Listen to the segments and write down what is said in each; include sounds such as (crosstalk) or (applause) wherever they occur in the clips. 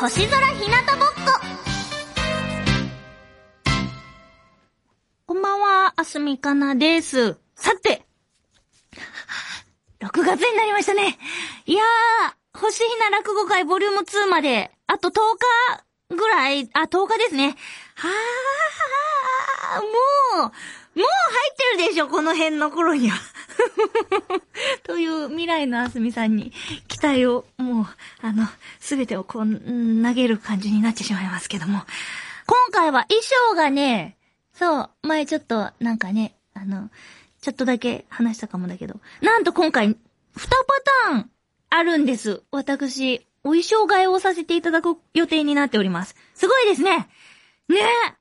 星空ひなたぼっここんばんは、あすみかなです。さて、6月になりましたね。いやー、星ひな落語会ボリューム2まで、あと10日ぐらい、あ、10日ですね。はー、もう、もう入ってるでしょ、この辺の頃には。(laughs) という未来のあすみさんに期待を、もう、あの、すべてをこう、ん投げる感じになってしまいますけども。今回は衣装がね、そう、前ちょっと、なんかね、あの、ちょっとだけ話したかもだけど、なんと今回、2パターンあるんです。私、お衣装替えをさせていただく予定になっております。すごいですねねえ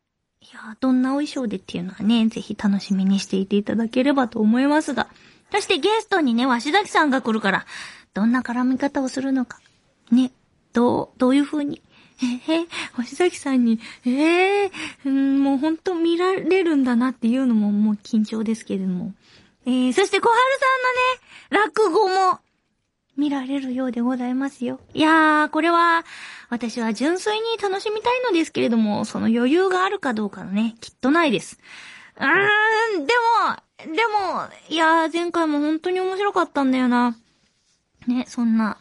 いや、どんなお衣装でっていうのはね、ぜひ楽しみにしていていただければと思いますが。そしてゲストにね、鷲崎さんが来るから、どんな絡み方をするのか。ね、どう、どういう風に。(laughs) ええ星崎さんに、ええうんもうほんと見られるんだなっていうのももう緊張ですけれども。えー、そして小春さんのね、落語も見られるようでございますよ。いやー、これは、私は純粋に楽しみたいのですけれども、その余裕があるかどうかのね、きっとないです。うーん、でも、でも、いやー、前回も本当に面白かったんだよな。ね、そんな、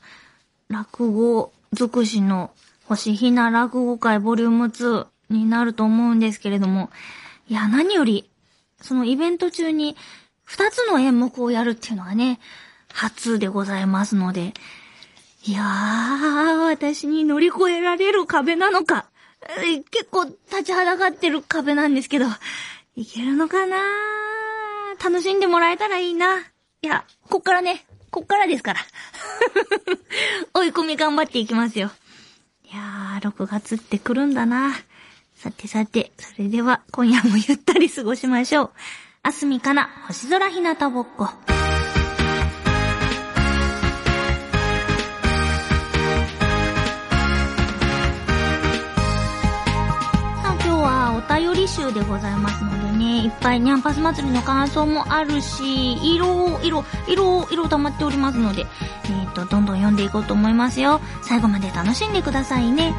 落語尽くしの星ひな落語会ボリューム2になると思うんですけれども、いや、何より、そのイベント中に2つの演目をやるっていうのはね、初でございますので、いやー、私に乗り越えられる壁なのか、結構立ちはだかってる壁なんですけど、いけるのかな楽しんでもらえたらいいな。いや、こっからね、こっからですから。(laughs) 追い込み頑張っていきますよ。いやー、6月って来るんだな。さてさて、それでは今夜もゆったり過ごしましょう。あすみかな、星空ひなたぼっこ。お便り集でございますのでね、いっぱいニャンパス祭りの感想もあるし、いろいろ、いろいろ溜まっておりますので、えっ、と、どんどん読んでいこうと思いますよ。最後まで楽しんでくださいね。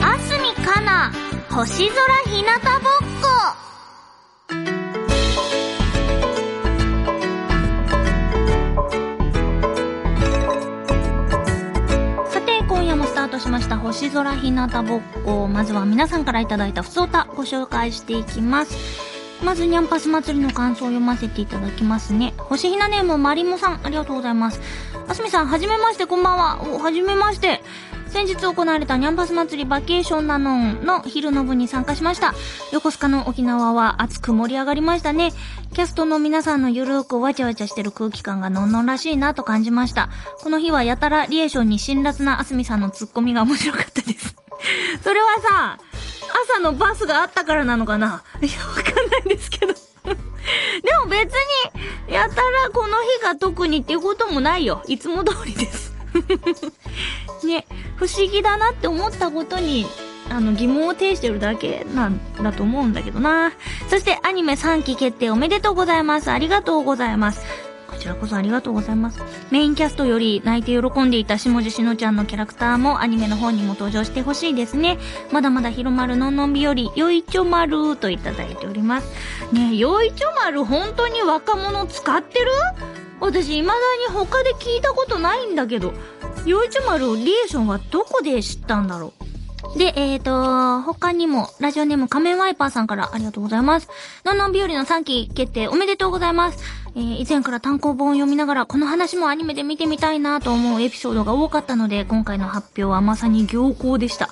あすみかな、星空ひなたぼっタートしました星空ひなたぼっこ。まずは皆さんからいただいたふつおたご紹介していきます。まず、にゃんぱす祭りの感想を読ませていただきますね。星ひなネームまりもさん、ありがとうございます。あすみさん、はじめまして、こんばんは。お、はじめまして。先日行われたニャンパス祭りバケーションナノンの昼の部に参加しました。横須賀の沖縄は熱く盛り上がりましたね。キャストの皆さんのゆるくわちゃわちゃしてる空気感がのんのんらしいなと感じました。この日はやたらリエーションに辛辣なあすみさんのツッコミが面白かったです。(laughs) それはさ、朝のバスがあったからなのかな？いや、わかんないんですけど。(laughs) でも別に、やたらこの日が特にっていうこともないよ。いつも通りです。(laughs) ね、不思議だなって思ったことに、あの、疑問を呈してるだけなんだと思うんだけどな。そしてアニメ3期決定おめでとうございます。ありがとうございます。こちらこそありがとうございます。メインキャストより泣いて喜んでいた下地しのちゃんのキャラクターもアニメの方にも登場してほしいですね。まだまだ広まるのんのんびより、よいちょまるといただいております。ねえ、よいちょまる本当に若者使ってる？私未だに他で聞いたことないんだけど、よいちょまるリエーションはどこで知ったんだろう？で、えーと、他にも、ラジオネーム仮面ワイパーさんからありがとうございます。のんのんびよりの3期決定おめでとうございます。えー、以前から単行本を読みながら、この話もアニメで見てみたいなと思うエピソードが多かったので、今回の発表はまさに良好でした。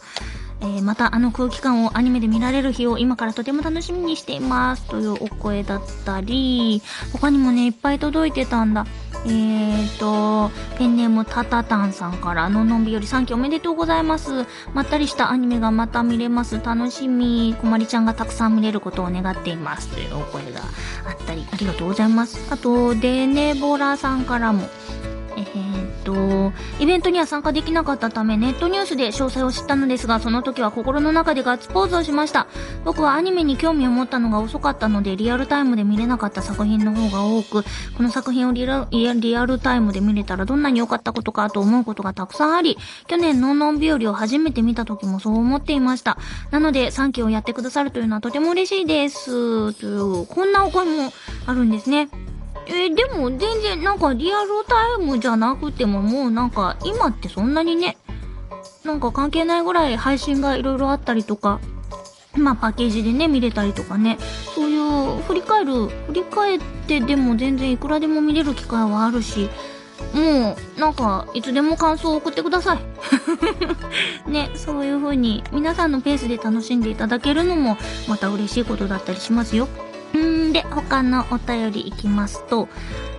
えー、またあの空気感をアニメで見られる日を今からとても楽しみにしています。というお声だったり、他にもね、いっぱい届いてたんだ。えーと、ペンネームタタタンさんから、ののんびより3期おめでとうございます。まったりしたアニメがまた見れます。楽しみ。こまりちゃんがたくさん見れることを願っています。というお声があったり、ありがとうございます。あと、デネボラさんからも、えーと、イベントには参加できなかったためネットニュースで詳細を知ったのですが、その時は心の中でガッツポーズをしました。僕はアニメに興味を持ったのが遅かったので、リアルタイムで見れなかった作品の方が多く、この作品をリアリアルタイムで見れたらどんなに良かったことかと思うことがたくさんあり、去年のんのん日和を初めて見た時もそう思っていました。なので、3期をやってくださるというのはとても嬉しいです。という、こんなお声もあるんですね。え、でも全然なんかリアルタイムじゃなくてももうなんか今ってそんなにね、なんか関係ないぐらい配信がいろいろあったりとか、まあパッケージでね見れたりとかね、そういう振り返る、振り返ってでも全然いくらでも見れる機会はあるし、もう、なんか、いつでも感想を送ってください。(laughs) ね、そういう風に、皆さんのペースで楽しんでいただけるのも、また嬉しいことだったりしますよ。んで、他のお便りいきますと、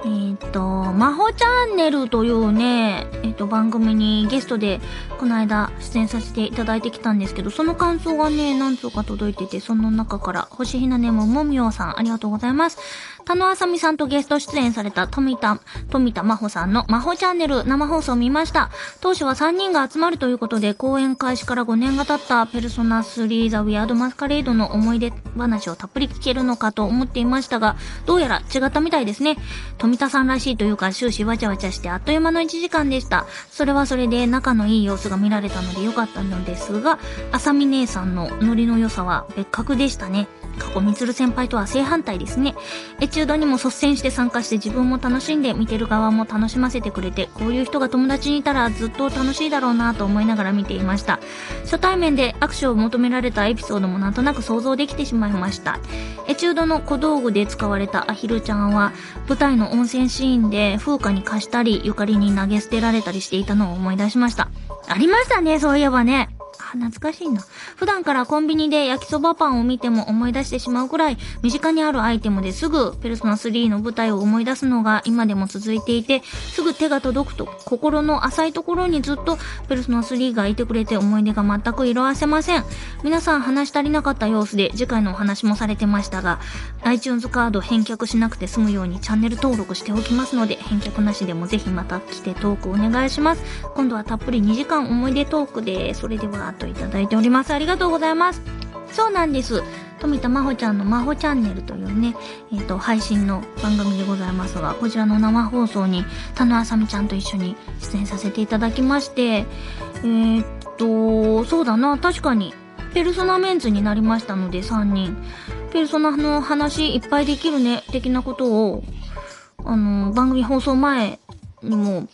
えっ、ー、と、魔法チャンネルというね、えっ、ー、と、番組にゲストで、この間出演させていただいてきたんですけど、その感想がね、何通か届いてて、その中から、星ひなねももみおさん、ありがとうございます。田野あさみさんとゲスト出演された富田、富田真帆さんの魔法チャンネル生放送を見ました。当初は3人が集まるということで、公演開始から5年が経ったペルソナ3ザ・ウィアード・マスカレードの思い出話をたっぷり聞けるのかと思っていましたが、どうやら違ったみたいですね。富田さんらしいというか終始わちゃわちゃしてあっという間の1時間でした。それはそれで仲のいい様子が見られたのでよかったのですが、あさみ姉さんのノリの良さは別格でしたね。過去みつる先輩とは正反対ですね。エチュードにも率先して参加して自分も楽しんで見てる側も楽しませてくれて、こういう人が友達にいたらずっと楽しいだろうなと思いながら見ていました。初対面で握手を求められたエピソードもなんとなく想像できてしまいました。エチュードの小道具で使われたアヒルちゃんは、舞台の温泉シーンで風花に貸したり、ゆかりに投げ捨てられたりしていたのを思い出しました。ありましたね、そういえばね。あ懐かしいな。普段からコンビニで焼きそばパンを見ても思い出してしまうくらい、身近にあるアイテムですぐペルソナ3の舞台を思い出すのが今でも続いていて、すぐ手が届くと、心の浅いところにずっとペルソナ3がいてくれて思い出が全く色あせません。皆さん話し足りなかった様子で次回のお話もされてましたが、iTunes カード返却しなくて済むようにチャンネル登録しておきますので、返却なしでもぜひまた来てトークお願いします。今度はたっぷり2時間思い出トークで、それでは、といただいております。ありがとうございます。そうなんです。富田真帆ちゃんの真帆チャンネルというね、えっ、ー、と、配信の番組でございますが、こちらの生放送に田野あさみちゃんと一緒に出演させていただきまして、えー、っと、そうだな、確かに、ペルソナメンツになりましたので、3人。ペルソナの話いっぱいできるね、的なことを、あの、番組放送前にも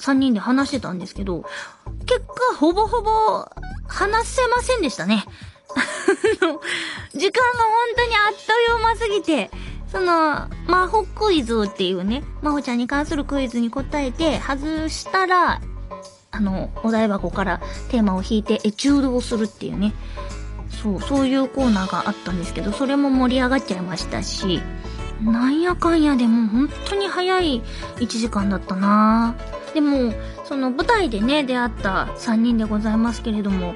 3人で話してたんですけど、結果、ほぼほぼ話せませんでしたね。(laughs) 時間が本当にあっという間すぎて、その、魔法クイズっていうね、魔法ちゃんに関するクイズに答えて、外したら、あの、お台箱からテーマを引いてエチュードをするっていうね。そう、そういうコーナーがあったんですけど、それも盛り上がっちゃいましたし、なんやかんやでも本当に早い1時間だったなぁでも、その舞台でね、出会った3人でございますけれども、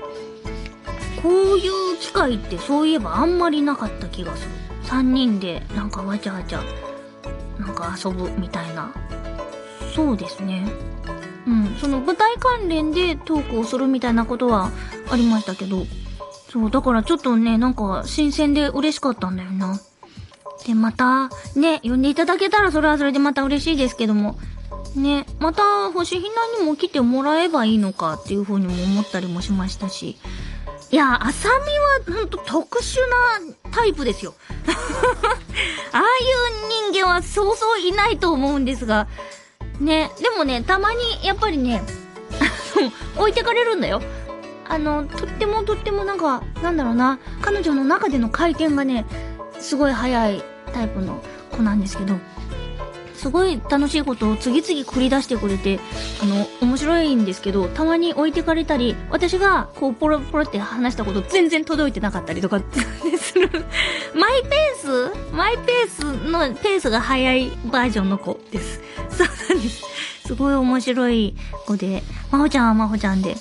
こういう機会ってそういえばあんまりなかった気がする。3人でなんかわちゃわちゃ、なんか遊ぶみたいな。そうですね。うん、その舞台関連でトークをするみたいなことはありましたけど、そう、だからちょっとね、なんか新鮮で嬉しかったんだよな。で、また、ね、呼んでいただけたらそれはそれでまた嬉しいですけども、ね、また星ひなにも来てもらえばいいのかっていう風にも思ったりもしましたし、いや、あさみはほんと特殊なタイプですよ。(laughs) ああいう人間はそうそういないと思うんですが、ね、でもね、たまにやっぱりね、(laughs) 置いてかれるんだよ。あの、とってもとってもなんか、なんだろうな、彼女の中での回転がね、すごい速いタイプの子なんですけど、すごい楽しいことを次々繰り出してくれて、あの、面白いんですけど、たまに置いてかれたり、私がこうポロポロって話したこと全然届いてなかったりとかする。(laughs) マイペース？マイペースのペースが速いバージョンの子です。そうなんです。すごい面白い子で、まほちゃんはまほちゃんで、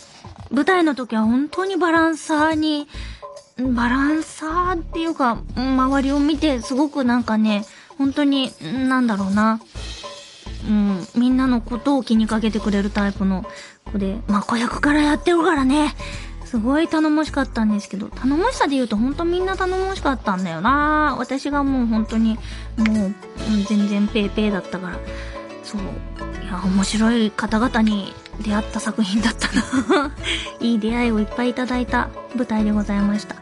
舞台の時は本当にバランサーに、バランサーっていうか、周りを見てすごくなんかね、本当に、なんだろうな。うん、みんなのことを気にかけてくれるタイプの子で、まあ子役からやってるからね、すごい頼もしかったんですけど、頼もしさで言うとほんとみんな頼もしかったんだよな私がもう本当に、もう、全然ペーペーだったから。そう。いや、面白い方々に出会った作品だったな (laughs) いい出会いをいっぱいいただいた舞台でございました。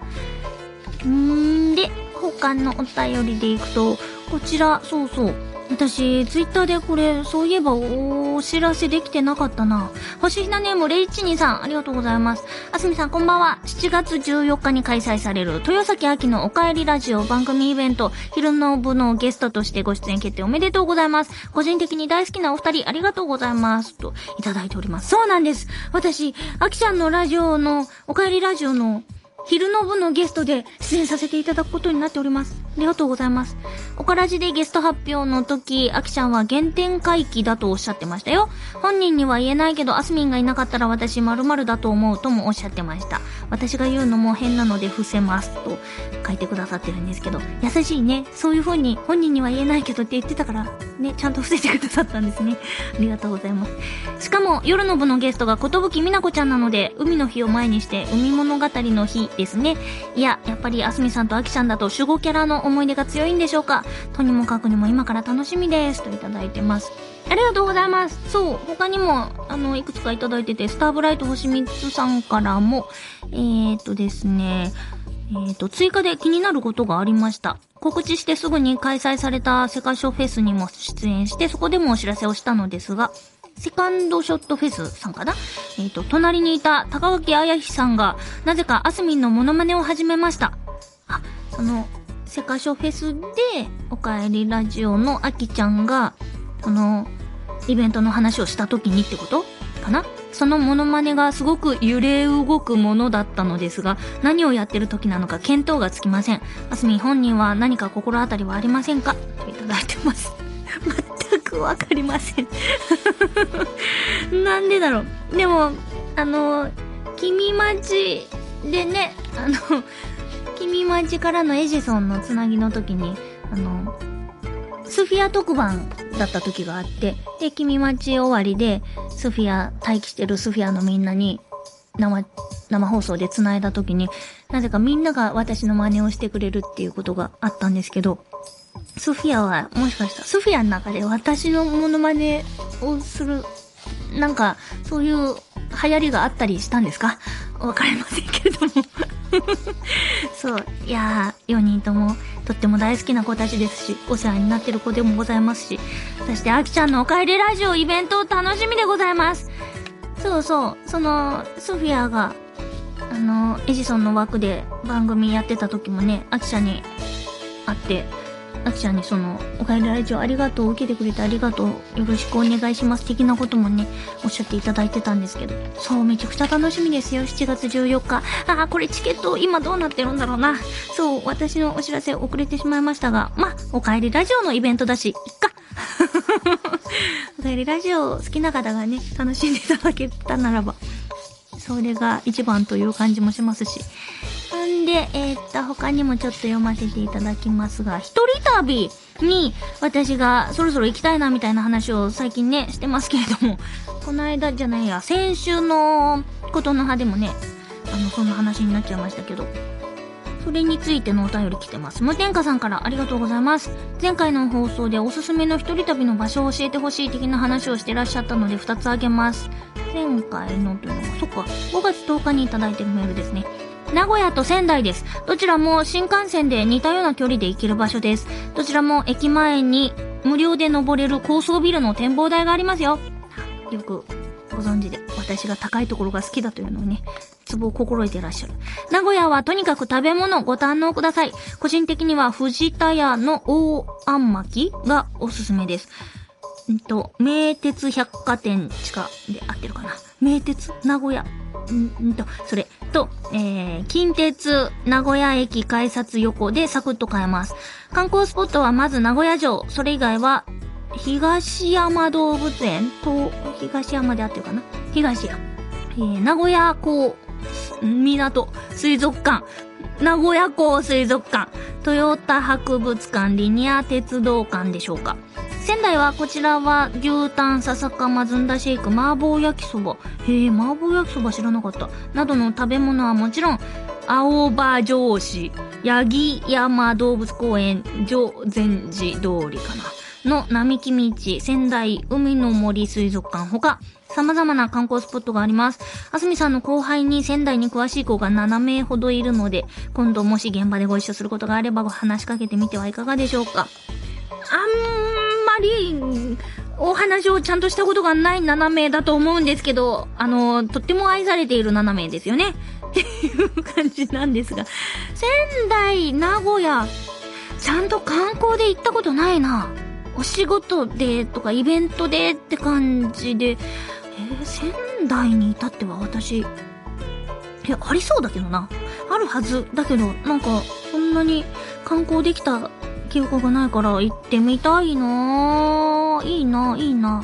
んーで、他のお便りでいくと、こちら、そうそう。私、ツイッターでこれ、そういえばお知らせできてなかったな。星ひなネームレイチニさん、ありがとうございます。あすみさん、こんばんは。7月14日に開催される、豊崎秋のおかえりラジオ番組イベント、昼の部のゲストとしてご出演決定おめでとうございます。個人的に大好きなお二人、ありがとうございます。と、いただいております。そうなんです。私、秋ちゃんのラジオの、おかえりラジオの、昼の部のゲストで出演させていただくことになっております。ありがとうございます。おからじでゲスト発表の時、あきちゃんは原点回帰だとおっしゃってましたよ。本人には言えないけど、あすみんがいなかったら私〇〇だと思うともおっしゃってました。私が言うのも変なので伏せます。と書いてくださってるんですけど、優しいね。そういう風に本人には言えないけどって言ってたから、ね、ちゃんと伏せてくださったんですね。ありがとうございます。しかも、夜の部のゲストがことぶきみなこちゃんなので、海の日を前にして海物語の日ですね。いや、やっぱりあすみさんとあきちゃんだと守護キャラの思い出が強いんでしょうか？とにもかくにも今から楽しみです。といただいてます。ありがとうございます。そう、他にも、あの、いくつかいただいてて、スターブライト星3さんからも、えーとですね、えーと、追加で気になることがありました。告知してすぐに開催されたセカショーフェスにも出演して、そこでもお知らせをしたのですが、セカンドショットフェスさんかな？えっ、ー、と、隣にいた高垣彩日さんが、なぜかアスミンのモノマネを始めました。あ、その、セカショフェスで、おかえりラジオのあきちゃんが、この、イベントの話をした時にってことかな？そのモノマネがすごく揺れ動くものだったのですが、何をやってる時なのか見当がつきません。あすみ本人は何か心当たりはありませんか？といただいてます。くわかりません (laughs) なんでだろう。でも、あの、君町でね、あの、君町からのエジソンのつなぎの時に、あの、スフィア特番だった時があって、で、君町終わりで、スフィア、待機してるスフィアのみんなに、生、生放送で繋いだ時に、なぜかみんなが私の真似をしてくれるっていうことがあったんですけど、スフィアは、もしかしたら、スフィアの中で私のモノマネをする、なんか、そういう流行りがあったりしたんですか？わかりませんけれども (laughs) そう。いやー、4人とも、とっても大好きな子たちですし、お世話になってる子でもございますし、そして、あきちゃんのお帰りラジオイベント楽しみでございます。そうそう、その、ソフィアが、あの、エジソンの枠で番組やってた時もね、あきちゃんに会って、あきちゃんにその、おかえりラジオありがとう、受けてくれてありがとう、よろしくお願いします、的なこともね、おっしゃっていただいてたんですけど、そう、めちゃくちゃ楽しみですよ、7月14日。ああ、これチケット今どうなってるんだろうな。そう、私のお知らせ遅れてしまいましたが、ま、おかえりラジオのイベントだし、いっか。(laughs) おかえりラジオ好きな方がね、楽しんでいただけたならば、それが一番という感じもしますし。んで、えー、っと、他にもちょっと読ませていただきますが、一人旅に私がそろそろ行きたいなみたいな話を最近ね、してますけれども、この間じゃないや、先週のことの葉でもね、あの、そんな話になっちゃいましたけど、それについてのお便り来てます。無添加さんからありがとうございます。前回の放送でおすすめの一人旅の場所を教えてほしい的な話をしてらっしゃったので2つあげます。前回のというのが、そっか、5月10日にいただいてるメールですね。名古屋と仙台です。どちらも新幹線で似たような距離で行ける場所です。どちらも駅前に無料で登れる高層ビルの展望台がありますよ。よくご存知で、私が高いところが好きだというのをね、ツボを心得てらっしゃる。名古屋はとにかく食べ物ご堪能ください。個人的には藤田屋の大あん巻きがおすすめです。んと、名鉄百貨店地下で合ってるかな。名鉄名古屋んんと、それと、えー、近鉄名古屋駅改札横でサクッと買えます。観光スポットはまず名古屋城、それ以外は、東山動物園と、東山であってるかな？東山。えー、名古屋港、港、水族館、名古屋港水族館、トヨタ博物館、リニア鉄道館でしょうか？仙台はこちらは牛タン、笹かまずんだシェイク、麻婆焼きそば。へえ、麻婆焼きそば知らなかった。などの食べ物はもちろん、青葉城市、八木山動物公園、上善寺通りかな。の並木道、仙台海の森水族館ほか、様々な観光スポットがあります。あすみさんの後輩に仙台に詳しい子が7名ほどいるので、今度もし現場でご一緒することがあれば話しかけてみてはいかがでしょうか。あんまり、お話をちゃんとしたことがない7名だと思うんですけど、あの、とっても愛されている7名ですよね。(laughs) っていう感じなんですが、仙台、名古屋、ちゃんと観光で行ったことないな。お仕事でとかイベントでって感じで、えー、仙台に至っては私、え、ありそうだけどな。あるはず。だけど、なんか、そんなに観光できた記憶がないから行ってみたいなぁ。いいな、いいな。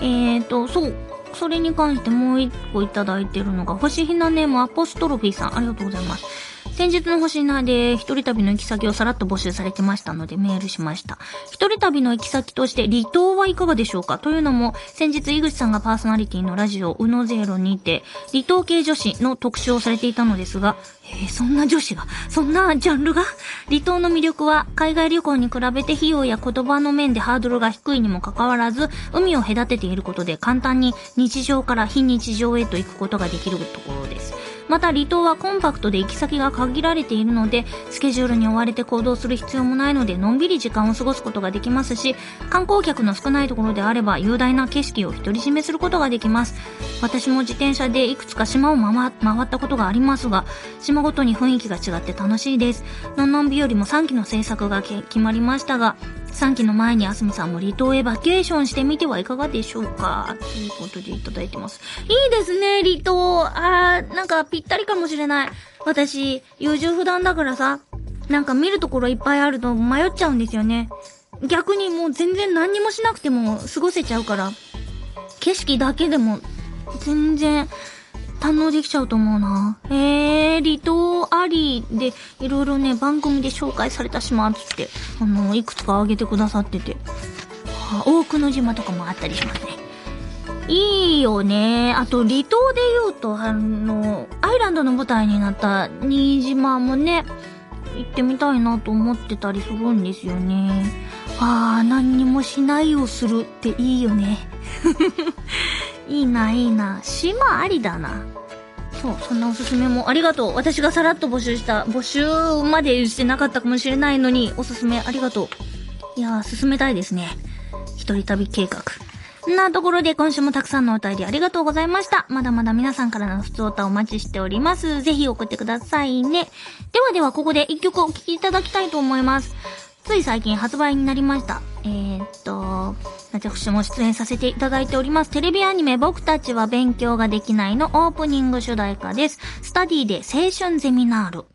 えーと、そう。それに関してもう一個いただいてるのが、星ひなネームアポストロフィーさん。ありがとうございます。先日の星名で一人旅の行き先をさらっと募集されてましたのでメールしました。一人旅の行き先として離島はいかがでしょうか？というのも、先日井口さんがパーソナリティのラジオうのゼロにて、離島系女子の特集をされていたのですが、えー、そんな女子が、そんなジャンルが？離島の魅力は、海外旅行に比べて費用や言葉の面でハードルが低いにもかかわらず、海を隔てていることで簡単に日常から非日常へと行くことができるところです。また離島はコンパクトで行き先が限られているので、スケジュールに追われて行動する必要もないので、のんびり時間を過ごすことができますし、観光客の少ないところであれば、雄大な景色を独り占めすることができます。私も自転車でいくつか島を回ったことがありますが、島ごとに雰囲気が違って楽しいです。のんのん日よりも3期の制作が決まりましたが、3期の前にあすみさんも離島へバケーションしてみてはいかがでしょうか？ということでいただいてます。いいですね、離島。あー、なんかぴったりかもしれない。私、優柔不断だからさ、なんか見るところいっぱいあると迷っちゃうんですよね。逆にもう全然何にもしなくても過ごせちゃうから、景色だけでも全然堪能できちゃうと思うな。えー、離島ありで、いろいろね、番組で紹介された島つって、あの、いくつかあげてくださってて。大久野島とかもあったりしますね。いいよね。あと、離島で言うと、あの、アイランドの舞台になった新島もね、行ってみたいなと思ってたりするんですよね。ああ、何にもしないをするっていいよね。(laughs) いいな、いいな。島ありだな。そう、そんなおすすめもありがとう。私がさらっと募集した、募集までしてなかったかもしれないのに、おすすめありがとう。いやー、進めたいですね。一人旅計画。なところで今週もたくさんのお便りありがとうございました。まだまだ皆さんからの普通歌お待ちしております。ぜひ送ってくださいね。ではではここで一曲お聴きいただきたいと思います。つい最近発売になりました。えー、っと、私も出演させていただいております。テレビアニメ僕たちは勉強ができないのオープニング主題歌です。スタディで青春ゼミナール。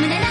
胸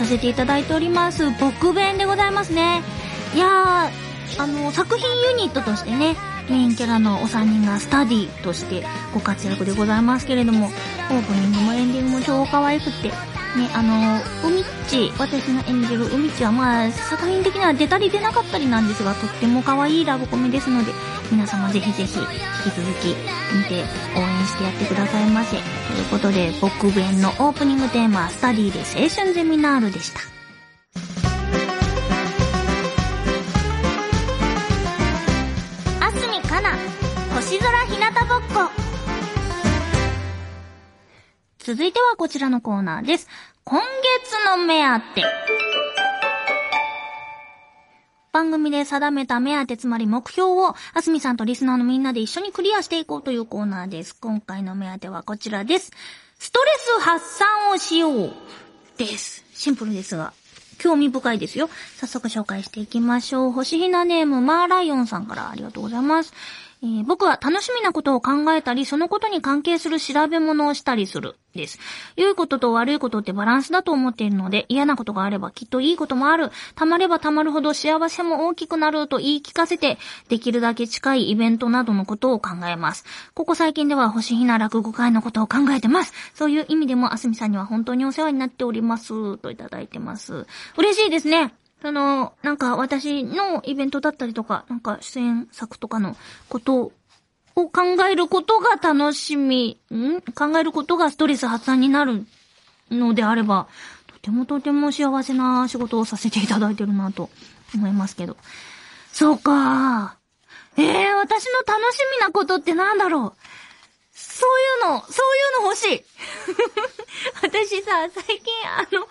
させていただいております。僕弁でございますね。いやー、あの、作品ユニットとしてね、メインキャラのお三人がスタディとしてご活躍でございますけれども、オープニングもエンディングも超可愛くて、ね、あの、海っち、私の演じる海っちはまあ、作品的には出たり出なかったりなんですが、とっても可愛いラブコメですので、皆様ぜひぜひ、引き続き見て応援してやってくださいませ。ということで、僕弁のオープニングテーマ、スタディで青春ゼミナールでした。あすみかな星空ひなたぼっこ。続いてはこちらのコーナーです。今月の目当て。番組で定めた目当てつまり目標を、あすみさんとリスナーのみんなで一緒にクリアしていこうというコーナーです。今回の目当てはこちらです。ストレス発散をしよう。です。シンプルですが、興味深いですよ。早速紹介していきましょう。星ひなネームマーライオンさんからありがとうございます。えー、僕は楽しみなことを考えたり、そのことに関係する調べ物をしたりする。です。良いことと悪いことってバランスだと思っているので、嫌なことがあればきっといいこともある。溜まれば溜まるほど幸せも大きくなると言い聞かせて、できるだけ近いイベントなどのことを考えます。ここ最近では星ひな落語会のことを考えてます。そういう意味でも、あすみさんには本当にお世話になっております。といただいてます。嬉しいですね。その、なんか私のイベントだったりとか、なんか出演作とかのことを考えることが楽しみ、ん？考えることがストレス発散になるのであれば、とてもとても幸せな仕事をさせていただいてるなと思いますけど。そうか。ええー、私の楽しみなことってなんだろう？そういうの、そういうの欲しい。(laughs) 私さ、最近あの、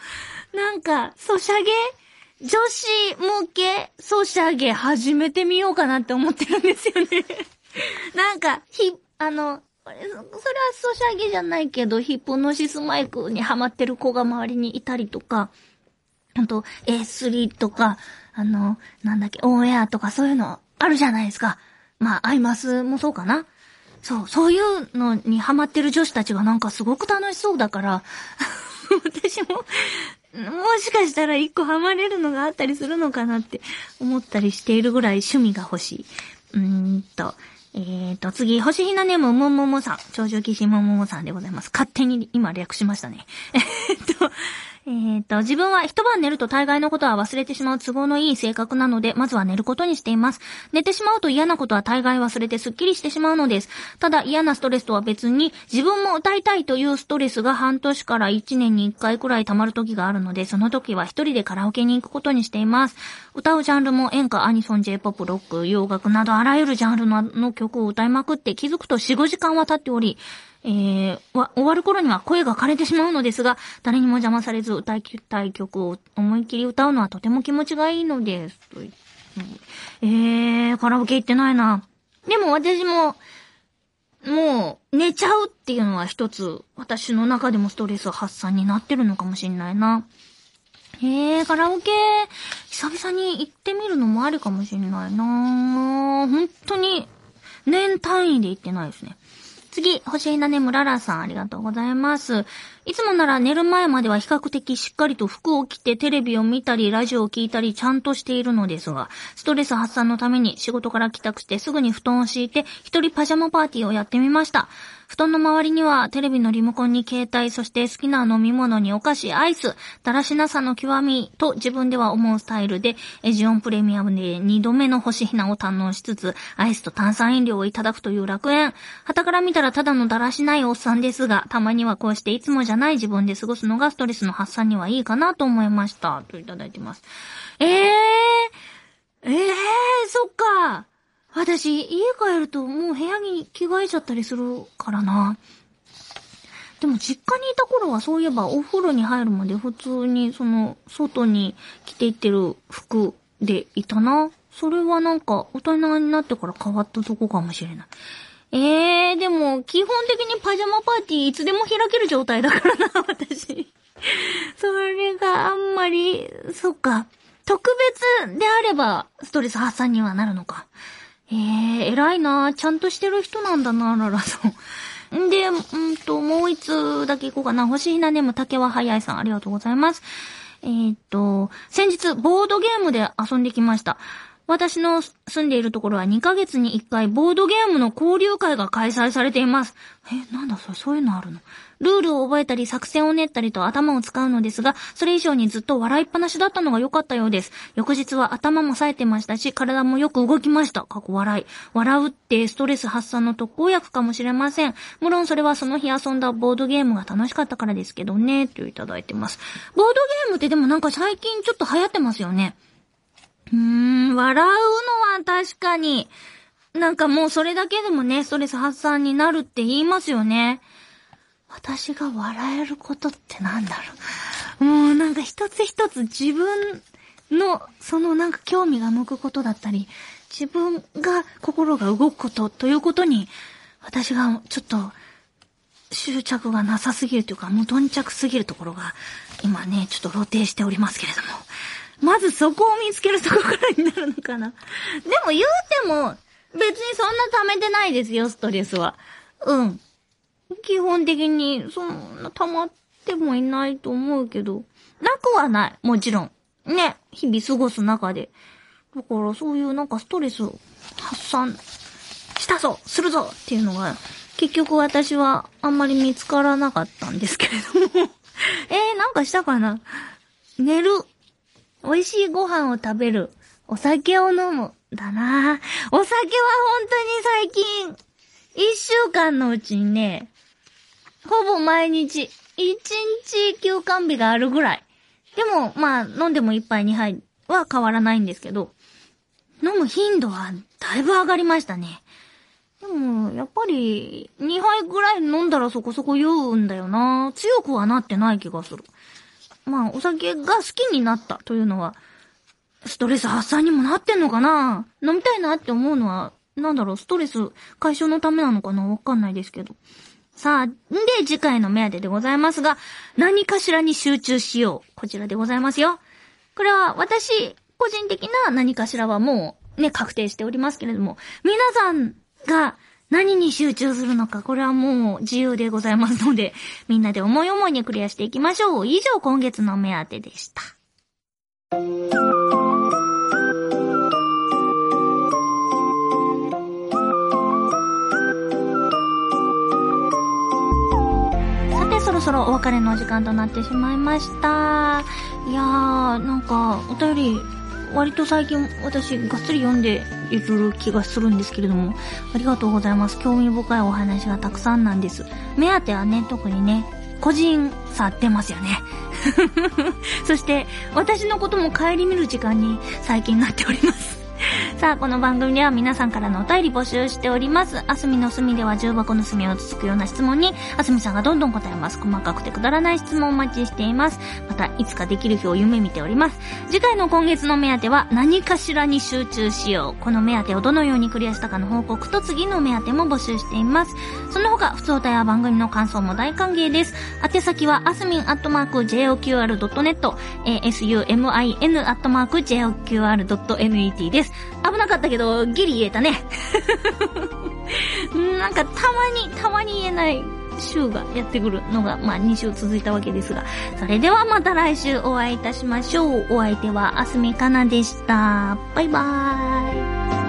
なんか、ソシャゲ女子向けソシャゲ始めてみようかなって思ってるんですよね (laughs) なんか、ひ、あの、それはソシャゲじゃないけど、ヒップノシスマイクにハマってる子が周りにいたりとか、あと A3 とか、あの、なんだっけ、オンエアとかそういうのあるじゃないですか。まあ、アイマスもそうかな。そう、そういうのにハマってる女子たちがなんかすごく楽しそうだから、(laughs) 私も、もしかしたら一個ハマれるのがあったりするのかなって思ったりしているぐらい趣味が欲しい。うーんと、えーと、次、星ひなネームもももさん。長寿騎士もももさんでございます。勝手に今略しましたね。(laughs) えっと、えー、と、自分は一晩寝ると大概のことは忘れてしまう都合のいい性格なので、まずは寝ることにしています。寝てしまうと嫌なことは大概忘れてスッキリしてしまうのです。ただ嫌なストレスとは別に、自分も歌いたいというストレスが半年から1年に1回くらい溜まる時があるので、その時は一人でカラオケに行くことにしています。歌うジャンルも演歌、アニソン、J-POP、ロック、洋楽などあらゆるジャンルの曲を歌いまくって気づくと4、5時間は経っており、えー、終わる頃には声が枯れてしまうのですが、誰にも邪魔されず歌いたい曲を思いっきり歌うのはとても気持ちがいいのです。とえー、カラオケ行ってないな。でも私も、もう、寝ちゃうっていうのは一つ、私の中でもストレス発散になってるのかもしんないな。へえ、カラオケ、久々に行ってみるのもあるかもしんないな本当に、年単位で行ってないですね。次、星稲ねむららさん、ありがとうございます。いつもなら寝る前までは比較的しっかりと服を着てテレビを見たり、ラジオを聞いたり、ちゃんとしているのですが、ストレス発散のために仕事から帰宅してすぐに布団を敷いて、一人パジャマパーティーをやってみました。布団の周りにはテレビのリモコンに携帯、そして好きな飲み物にお菓子、アイス、だらしなさの極みと自分では思うスタイルで、エジオンプレミアムで2度目の星ひなを堪能しつつ、アイスと炭酸飲料をいただくという楽園。旗から見たらただのだらしないおっさんですが、たまにはこうしていつもじゃない自分で過ごすのがストレスの発散にはいいかなと思いました。といただいてます。ええー、えー、そっか。私、家帰るともう部屋に着替えちゃったりするからな。でも実家にいた頃はそういえばお風呂に入るまで普通にその外に着ていってる服でいたな。それはなんか大人になってから変わったとこかもしれない。ええー、でも基本的にパジャマパーティーいつでも開ける状態だからな、(laughs) 私。それがあんまり、そっか。特別であればストレス発散にはなるのか。ええー、偉いなちゃんとしてる人なんだな、ララさん。(laughs) んで、うんと、もう一つだけ行こうかな。星ひなネーム竹は早いさん、ありがとうございます。えー、っと、先日、ボードゲームで遊んできました。私の住んでいるところは2ヶ月に1回ボードゲームの交流会が開催されています。え、なんだそれ、そういうのあるの？ルールを覚えたり作戦を練ったりと頭を使うのですが、それ以上にずっと笑いっぱなしだったのが良かったようです。翌日は頭も冴えてましたし、体もよく動きました。過去笑い。笑うってストレス発散の特効薬かもしれません。無論それはその日遊んだボードゲームが楽しかったからですけどね、といただいてます。ボードゲームってでもなんか最近ちょっと流行ってますよね。うーん、笑うのは確かに、なんかもうそれだけでもね、ストレス発散になるって言いますよね。私が笑えることってなんだろう？もうなんか一つ一つ自分の、そのなんか興味が向くことだったり、自分が心が動くことということに、私がちょっと執着がなさすぎるというか、無頓着すぎるところが、今ね、ちょっと露呈しておりますけれども。まずそこを見つけるとこからになるのかな。でも言うても、別にそんな溜めてないですよ、ストレスは。うん。基本的に、そんな溜まってもいないと思うけど、なくはない。もちろん。ね。日々過ごす中で。だからそういうなんかストレスを発散したぞするぞっていうのが、結局私はあんまり見つからなかったんですけれども (laughs) えー、なんかしたかな？寝る。美味しいご飯を食べる。お酒を飲む。だなお酒は本当に最近、一週間のうちにね、ほぼ毎日、一日休館日があるぐらい。でも、まあ、飲んでも一杯二杯は変わらないんですけど、飲む頻度はだいぶ上がりましたね。でも、やっぱり、二杯ぐらい飲んだらそこそこ酔うんだよな強くはなってない気がする。まあ、お酒が好きになったというのは、ストレス発散にもなってんのかな飲みたいなって思うのは、なんだろう、ストレス解消のためなのかなわかんないですけど。さあ、んで、次回の目当てでございますが、何かしらに集中しよう。こちらでございますよ。これは私、個人的な何かしらはもう、ね、確定しておりますけれども、皆さんが何に集中するのか、これはもう自由でございますので、みんなで思い思いにクリアしていきましょう。以上、今月の目当てでした。お別れの時間となってしまいました。いやー、なんか、お便り、割と最近私がっつり読んでいる気がするんですけれども、ありがとうございます。興味深いお話がたくさんなんです。目当てはね、特にね、個人差出ますよね。(laughs) そして、私のことも顧みる時間に最近なっております。さあ、この番組では皆さんからのお便り募集しております。あすみの隅では重箱の隅をつつくような質問に、あすみさんがどんどん答えます。細かくてくだらない質問をお待ちしています。また、いつかできる日を夢見ております。次回の今月の目当ては、何かしらに集中しよう。この目当てをどのようにクリアしたかの報告と次の目当ても募集しています。その他、普通歌や番組の感想も大歓迎です。宛先は、あすみんアットマーク JOQR.net、asumin アットマーク JOQR.net です。危なかったけど、ギリ言えたね。(laughs) なんかたまに、たまに言えない週がやってくるのが、まあ2週続いたわけですが、それではまた来週お会いいたしましょう。お相手はあすみかなでした。バイバーイ。